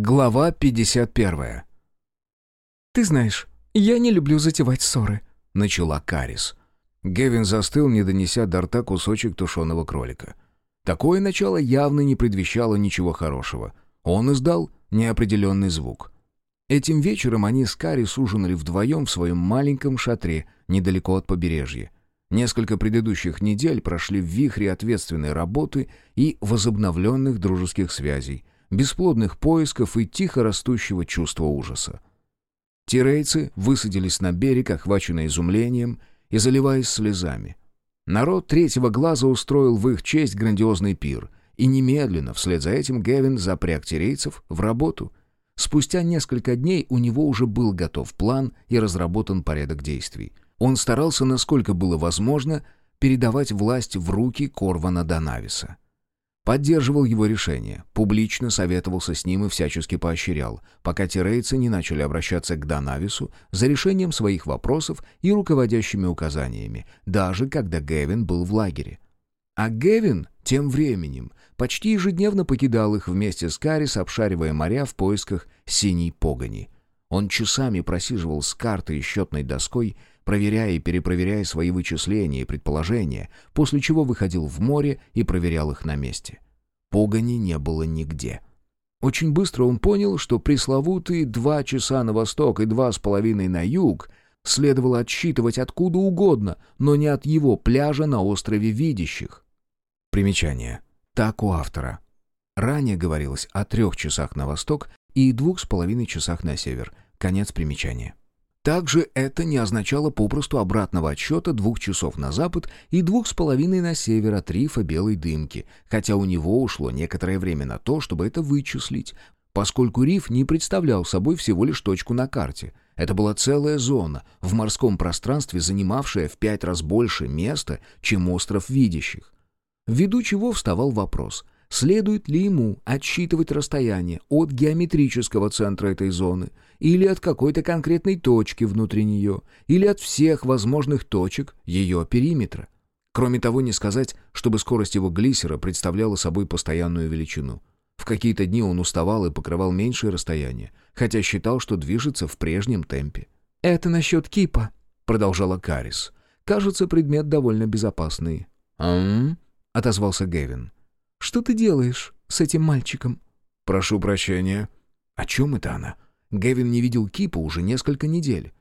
Глава 51. «Ты знаешь, я не люблю затевать ссоры», — начала Карис. Гевин застыл, не донеся до рта кусочек тушеного кролика. Такое начало явно не предвещало ничего хорошего. Он издал неопределенный звук. Этим вечером они с Карис ужинали вдвоем в своем маленьком шатре недалеко от побережья. Несколько предыдущих недель прошли в вихре ответственной работы и возобновленных дружеских связей — бесплодных поисков и тихо растущего чувства ужаса. Тирейцы высадились на берег, охваченные изумлением и заливаясь слезами. Народ третьего глаза устроил в их честь грандиозный пир, и немедленно, вслед за этим, Гевин запряг тирейцев в работу. Спустя несколько дней у него уже был готов план и разработан порядок действий. Он старался, насколько было возможно, передавать власть в руки Корвана Данависа. Поддерживал его решение, публично советовался с ним и всячески поощрял, пока тирейцы не начали обращаться к Данавису за решением своих вопросов и руководящими указаниями, даже когда Гевин был в лагере. А Гевин тем временем почти ежедневно покидал их вместе с Карис, обшаривая моря в поисках синей погони. Он часами просиживал с картой и счетной доской, проверяя и перепроверяя свои вычисления и предположения, после чего выходил в море и проверял их на месте. Погони не было нигде. Очень быстро он понял, что пресловутые два часа на восток и два с половиной на юг следовало отсчитывать откуда угодно, но не от его пляжа на острове Видящих. Примечание. Так у автора. Ранее говорилось о трех часах на восток и двух с половиной часах на север. Конец примечания. Также это не означало попросту обратного отсчета двух часов на запад и двух с половиной на север от рифа Белой Дымки, хотя у него ушло некоторое время на то, чтобы это вычислить, поскольку риф не представлял собой всего лишь точку на карте. Это была целая зона в морском пространстве, занимавшая в пять раз больше места, чем остров Видящих. Ввиду чего вставал вопрос — Следует ли ему отсчитывать расстояние от геометрического центра этой зоны, или от какой-то конкретной точки внутри нее, или от всех возможных точек ее периметра? Кроме того, не сказать, чтобы скорость его глиссера представляла собой постоянную величину. В какие-то дни он уставал и покрывал меньшее расстояние, хотя считал, что движется в прежнем темпе. «Это насчет кипа», — продолжала Карис. «Кажется, предмет довольно безопасный». «Ам?» — отозвался Гевин. Что ты делаешь с этим мальчиком?» «Прошу прощения». «О чем это она?» Гевин не видел Кипа уже несколько недель.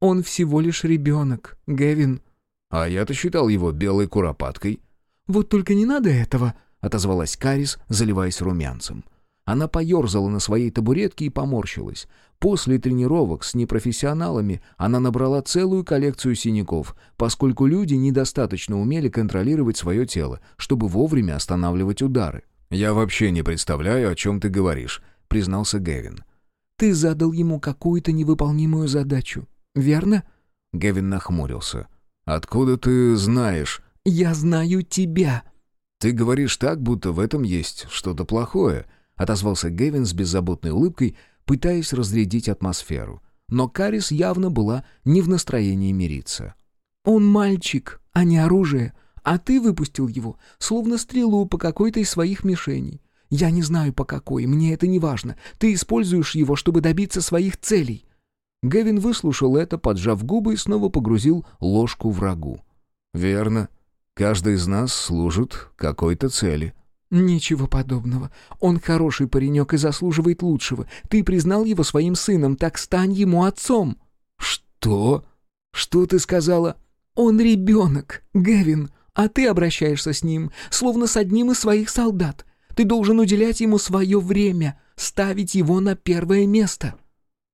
«Он всего лишь ребенок, Гевин». «А я-то считал его белой куропаткой». «Вот только не надо этого», — отозвалась Карис, заливаясь румянцем. Она поерзала на своей табуретке и поморщилась. После тренировок с непрофессионалами она набрала целую коллекцию синяков, поскольку люди недостаточно умели контролировать свое тело, чтобы вовремя останавливать удары. «Я вообще не представляю, о чем ты говоришь», — признался Гевин. «Ты задал ему какую-то невыполнимую задачу, верно?» Гевин нахмурился. «Откуда ты знаешь?» «Я знаю тебя». «Ты говоришь так, будто в этом есть что-то плохое», — отозвался Гевин с беззаботной улыбкой, пытаясь разрядить атмосферу. Но Карис явно была не в настроении мириться. «Он мальчик, а не оружие, а ты выпустил его, словно стрелу по какой-то из своих мишеней. Я не знаю по какой, мне это не важно. Ты используешь его, чтобы добиться своих целей». Гевин выслушал это, поджав губы и снова погрузил ложку врагу. «Верно. Каждый из нас служит какой-то цели». «Ничего подобного. Он хороший паренек и заслуживает лучшего. Ты признал его своим сыном, так стань ему отцом». «Что? Что ты сказала?» «Он ребенок, Гевин, а ты обращаешься с ним, словно с одним из своих солдат. Ты должен уделять ему свое время, ставить его на первое место».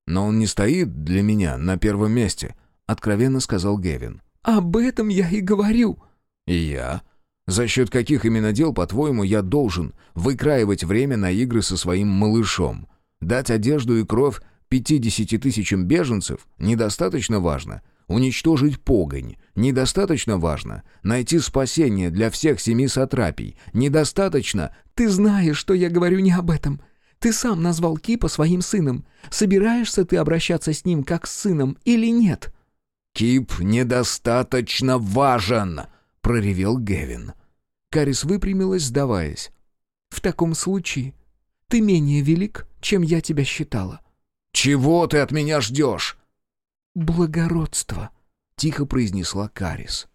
«Но он не стоит для меня на первом месте», — откровенно сказал Гевин. «Об этом я и говорю». «И я?» За счет каких именно дел, по-твоему, я должен выкраивать время на игры со своим малышом? Дать одежду и кровь 50 тысячам беженцев недостаточно важно. Уничтожить погонь недостаточно важно. Найти спасение для всех семи сатрапий недостаточно. Ты знаешь, что я говорю не об этом. Ты сам назвал Кипа своим сыном. Собираешься ты обращаться с ним как с сыном или нет? Кип недостаточно важен проревел Гевин. Карис выпрямилась, сдаваясь. «В таком случае ты менее велик, чем я тебя считала». «Чего ты от меня ждешь?» «Благородство», — тихо произнесла Карис.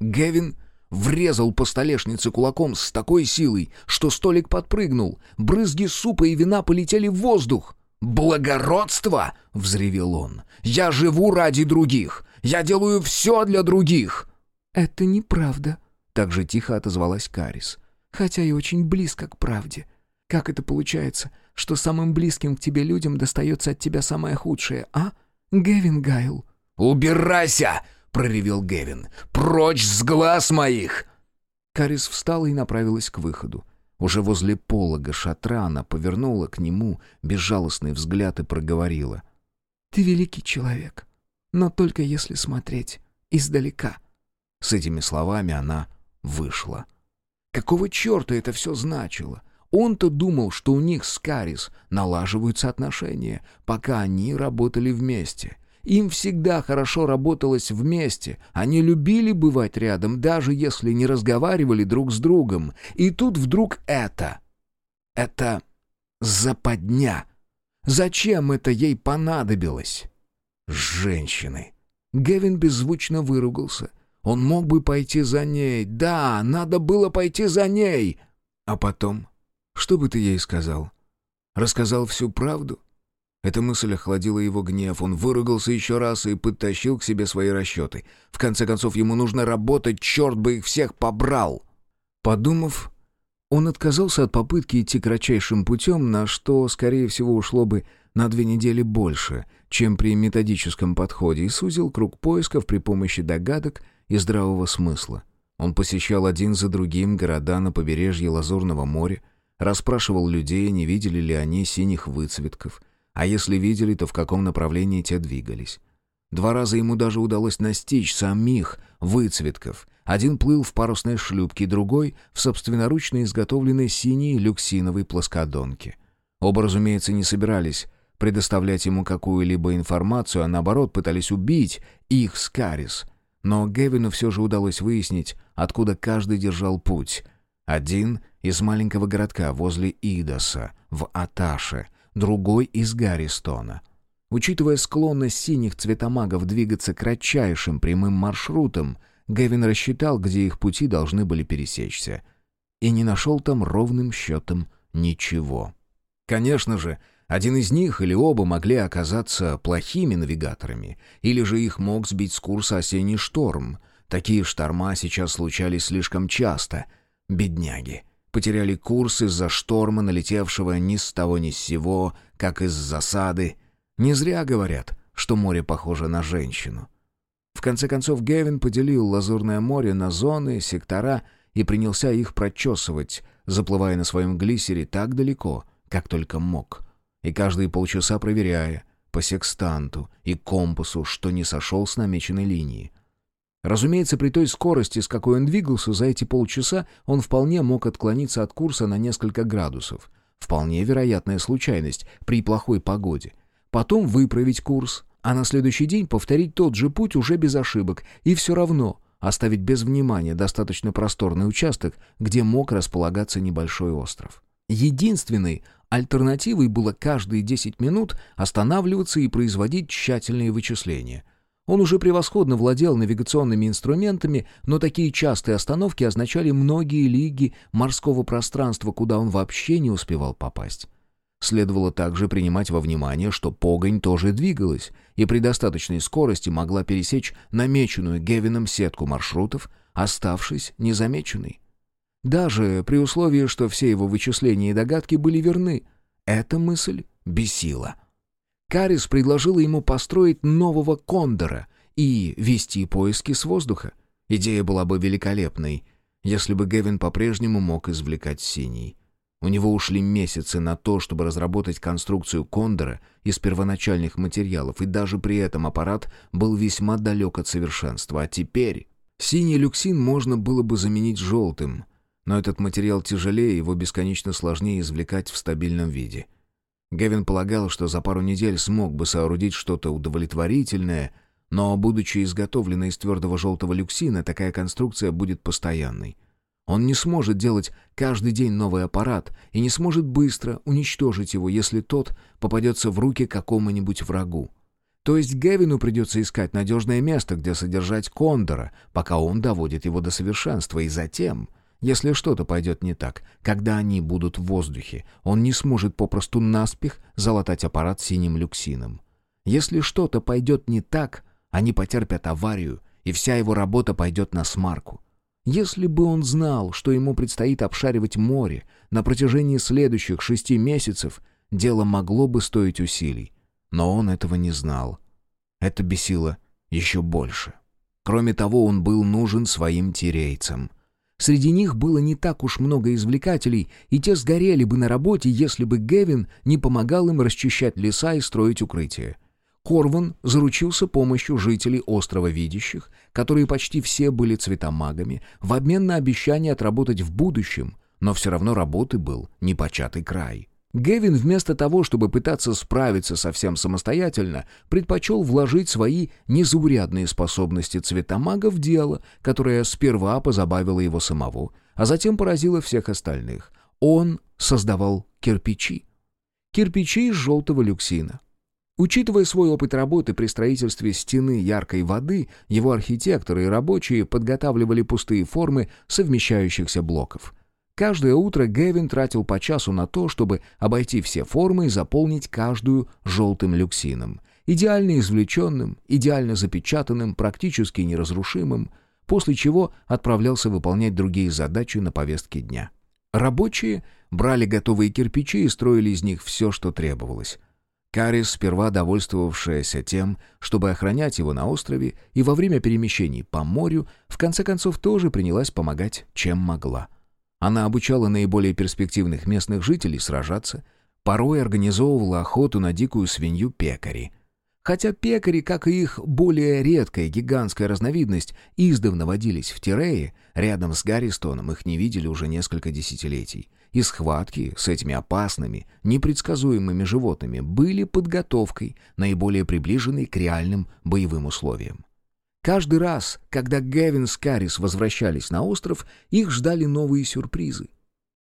Гевин врезал по столешнице кулаком с такой силой, что столик подпрыгнул. Брызги супа и вина полетели в воздух. «Благородство!» — взревел он. «Я живу ради других! Я делаю все для других!» «Это неправда», — так же тихо отозвалась Карис. «Хотя и очень близко к правде. Как это получается, что самым близким к тебе людям достается от тебя самое худшее, а, Гевин Гайл?» «Убирайся!» — проревел Гевин. «Прочь с глаз моих!» Карис встала и направилась к выходу. Уже возле полога шатра она повернула к нему безжалостный взгляд и проговорила. «Ты великий человек, но только если смотреть издалека». С этими словами она вышла. Какого черта это все значило? Он-то думал, что у них с Карис налаживаются отношения, пока они работали вместе. Им всегда хорошо работалось вместе. Они любили бывать рядом, даже если не разговаривали друг с другом. И тут вдруг это... Это западня. Зачем это ей понадобилось? Женщины. Гевин беззвучно выругался. Он мог бы пойти за ней. Да, надо было пойти за ней. А потом... Что бы ты ей сказал? Рассказал всю правду? Эта мысль охладила его гнев. Он выругался еще раз и подтащил к себе свои расчеты. В конце концов, ему нужно работать, черт бы их всех побрал. Подумав, он отказался от попытки идти кратчайшим путем, на что, скорее всего, ушло бы на две недели больше, чем при методическом подходе, и сузил круг поисков при помощи догадок и здравого смысла. Он посещал один за другим города на побережье Лазурного моря, расспрашивал людей, не видели ли они синих выцветков — а если видели, то в каком направлении те двигались. Два раза ему даже удалось настичь самих выцветков. Один плыл в парусной шлюпке, другой — в собственноручно изготовленной синей люксиновой плоскодонке. Оба, разумеется, не собирались предоставлять ему какую-либо информацию, а наоборот пытались убить их с Карис. Но Гевину все же удалось выяснить, откуда каждый держал путь. Один — из маленького городка возле Идоса, в Аташе — другой из Гарристона. Учитывая склонность синих цветомагов двигаться кратчайшим прямым маршрутом, Гевин рассчитал, где их пути должны были пересечься. И не нашел там ровным счетом ничего. Конечно же, один из них или оба могли оказаться плохими навигаторами, или же их мог сбить с курса осенний шторм. Такие шторма сейчас случались слишком часто. Бедняги потеряли курс из-за шторма, налетевшего ни с того ни с сего, как из засады. Не зря говорят, что море похоже на женщину. В конце концов Гевин поделил Лазурное море на зоны, сектора и принялся их прочесывать, заплывая на своем глиссере так далеко, как только мог. И каждые полчаса проверяя по секстанту и компасу, что не сошел с намеченной линии. Разумеется, при той скорости, с какой он двигался, за эти полчаса он вполне мог отклониться от курса на несколько градусов. Вполне вероятная случайность при плохой погоде. Потом выправить курс, а на следующий день повторить тот же путь уже без ошибок, и все равно оставить без внимания достаточно просторный участок, где мог располагаться небольшой остров. Единственной альтернативой было каждые 10 минут останавливаться и производить тщательные вычисления – он уже превосходно владел навигационными инструментами, но такие частые остановки означали многие лиги морского пространства, куда он вообще не успевал попасть. Следовало также принимать во внимание, что погонь тоже двигалась и при достаточной скорости могла пересечь намеченную Гевином сетку маршрутов, оставшись незамеченной. Даже при условии, что все его вычисления и догадки были верны, эта мысль бесила. Карис предложила ему построить нового кондора и вести поиски с воздуха. Идея была бы великолепной, если бы Гевин по-прежнему мог извлекать синий. У него ушли месяцы на то, чтобы разработать конструкцию кондора из первоначальных материалов, и даже при этом аппарат был весьма далек от совершенства. А теперь синий люксин можно было бы заменить желтым, но этот материал тяжелее, его бесконечно сложнее извлекать в стабильном виде. Гевин полагал, что за пару недель смог бы соорудить что-то удовлетворительное, но, будучи изготовленной из твердого желтого люксина, такая конструкция будет постоянной. Он не сможет делать каждый день новый аппарат и не сможет быстро уничтожить его, если тот попадется в руки какому-нибудь врагу. То есть Гевину придется искать надежное место, где содержать Кондора, пока он доводит его до совершенства, и затем, если что-то пойдет не так, когда они будут в воздухе, он не сможет попросту наспех залатать аппарат синим люксином. Если что-то пойдет не так, они потерпят аварию, и вся его работа пойдет на смарку. Если бы он знал, что ему предстоит обшаривать море на протяжении следующих шести месяцев, дело могло бы стоить усилий. Но он этого не знал. Это бесило еще больше. Кроме того, он был нужен своим тирейцам. Среди них было не так уж много извлекателей, и те сгорели бы на работе, если бы Гевин не помогал им расчищать леса и строить укрытия. Корван заручился помощью жителей острова Видящих, которые почти все были цветомагами, в обмен на обещание отработать в будущем, но все равно работы был непочатый край. Гевин вместо того, чтобы пытаться справиться совсем самостоятельно, предпочел вложить свои незаурядные способности цветомага в дело, которое сперва позабавило его самого, а затем поразило всех остальных. Он создавал кирпичи. Кирпичи из желтого люксина. Учитывая свой опыт работы при строительстве стены яркой воды, его архитекторы и рабочие подготавливали пустые формы совмещающихся блоков. Каждое утро Гэвин тратил по часу на то, чтобы обойти все формы и заполнить каждую желтым люксином. Идеально извлеченным, идеально запечатанным, практически неразрушимым, после чего отправлялся выполнять другие задачи на повестке дня. Рабочие брали готовые кирпичи и строили из них все, что требовалось. Карис, сперва довольствовавшаяся тем, чтобы охранять его на острове и во время перемещений по морю, в конце концов тоже принялась помогать, чем могла. Она обучала наиболее перспективных местных жителей сражаться, порой организовывала охоту на дикую свинью пекари. Хотя пекари, как и их более редкая гигантская разновидность, издавна водились в Тирее, рядом с Гарристоном их не видели уже несколько десятилетий — и схватки с этими опасными, непредсказуемыми животными были подготовкой, наиболее приближенной к реальным боевым условиям. Каждый раз, когда Гевин с Карис возвращались на остров, их ждали новые сюрпризы.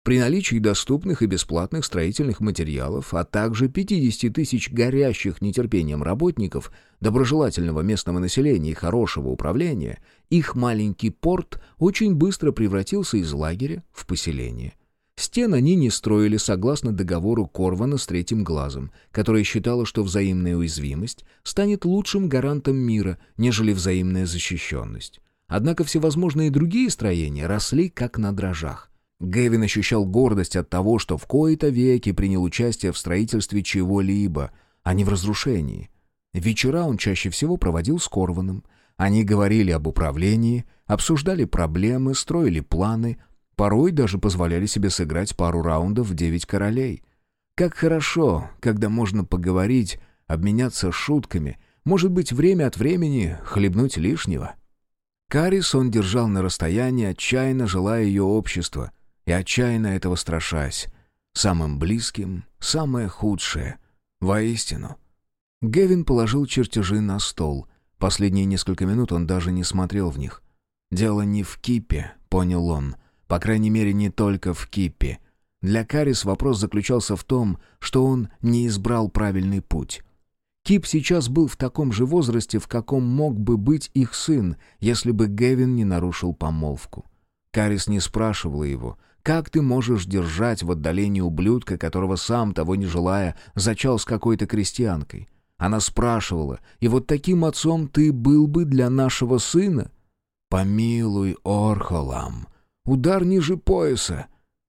При наличии доступных и бесплатных строительных материалов, а также 50 тысяч горящих нетерпением работников, доброжелательного местного населения и хорошего управления, их маленький порт очень быстро превратился из лагеря в поселение – Стен они не строили согласно договору Корвана с Третьим Глазом, которое считало, что взаимная уязвимость станет лучшим гарантом мира, нежели взаимная защищенность. Однако всевозможные другие строения росли как на дрожжах. Гэвин ощущал гордость от того, что в кои-то веки принял участие в строительстве чего-либо, а не в разрушении. Вечера он чаще всего проводил с Корваном. Они говорили об управлении, обсуждали проблемы, строили планы — Порой даже позволяли себе сыграть пару раундов в «Девять королей». Как хорошо, когда можно поговорить, обменяться шутками, может быть, время от времени хлебнуть лишнего. Карис он держал на расстоянии, отчаянно желая ее общества, и отчаянно этого страшась. Самым близким, самое худшее. Воистину. Гевин положил чертежи на стол. Последние несколько минут он даже не смотрел в них. «Дело не в кипе», — понял он, по крайней мере, не только в Киппе. Для Карис вопрос заключался в том, что он не избрал правильный путь. Кип сейчас был в таком же возрасте, в каком мог бы быть их сын, если бы Гевин не нарушил помолвку. Карис не спрашивала его, «Как ты можешь держать в отдалении ублюдка, которого сам, того не желая, зачал с какой-то крестьянкой?» Она спрашивала, «И вот таким отцом ты был бы для нашего сына?» «Помилуй, Орхолам, Удар ниже пояса.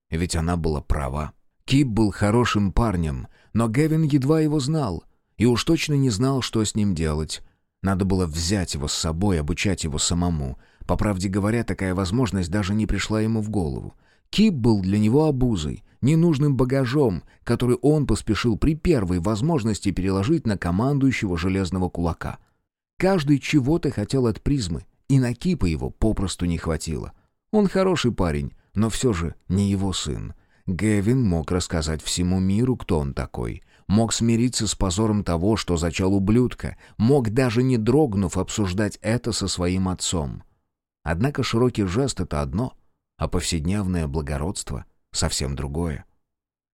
Ведь она была права. Кип был хорошим парнем, но Гевин едва его знал. И уж точно не знал, что с ним делать. Надо было взять его с собой, обучать его самому. По правде говоря, такая возможность даже не пришла ему в голову. Кип был для него обузой, ненужным багажом, который он поспешил при первой возможности переложить на командующего железного кулака. Каждый чего-то хотел от призмы, и на Кипа его попросту не хватило. Он хороший парень, но все же не его сын. Гевин мог рассказать всему миру, кто он такой. Мог смириться с позором того, что зачал ублюдка. Мог даже не дрогнув обсуждать это со своим отцом. Однако широкий жест — это одно, а повседневное благородство — совсем другое.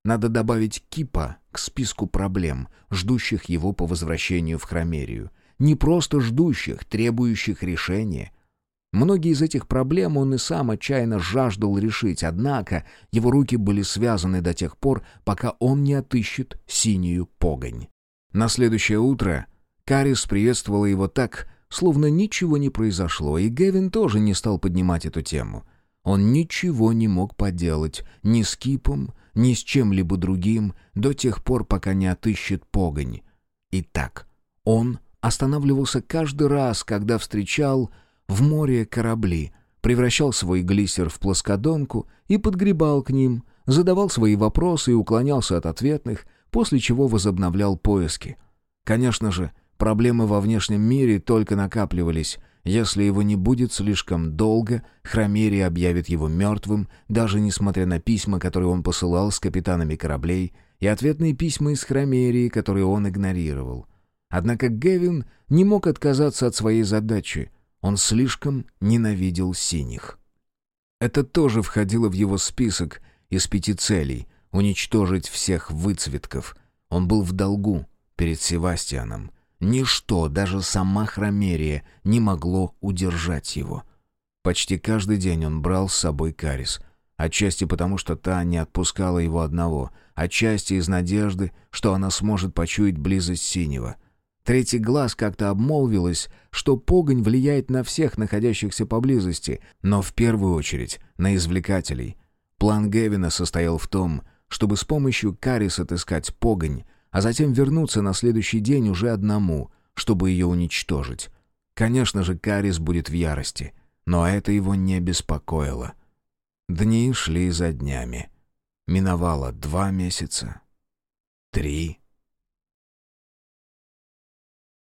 Надо добавить Кипа к списку проблем, ждущих его по возвращению в Хромерию. Не просто ждущих, требующих решения. Многие из этих проблем он и сам отчаянно жаждал решить, однако его руки были связаны до тех пор, пока он не отыщет синюю погонь. На следующее утро Карис приветствовала его так, словно ничего не произошло, и Гевин тоже не стал поднимать эту тему. Он ничего не мог поделать ни с Кипом, ни с чем-либо другим до тех пор, пока не отыщет погонь. Итак, он останавливался каждый раз, когда встречал в море корабли, превращал свой глиссер в плоскодонку и подгребал к ним, задавал свои вопросы и уклонялся от ответных, после чего возобновлял поиски. Конечно же, проблемы во внешнем мире только накапливались, если его не будет слишком долго, Хромерий объявит его мертвым, даже несмотря на письма, которые он посылал с капитанами кораблей, и ответные письма из Хромерии, которые он игнорировал. Однако Гевин не мог отказаться от своей задачи. Он слишком ненавидел синих. Это тоже входило в его список из пяти целей — уничтожить всех выцветков. Он был в долгу перед Севастианом — Ничто, даже сама Хромерия, не могло удержать его. Почти каждый день он брал с собой Карис. Отчасти потому, что та не отпускала его одного, отчасти из надежды, что она сможет почуять близость синего. Третий глаз как-то обмолвилась, что погонь влияет на всех находящихся поблизости, но в первую очередь на извлекателей. План Гевина состоял в том, чтобы с помощью Карис отыскать погонь, а затем вернуться на следующий день уже одному, чтобы ее уничтожить. Конечно же, Карис будет в ярости, но это его не беспокоило. Дни шли за днями. Миновало два месяца, три,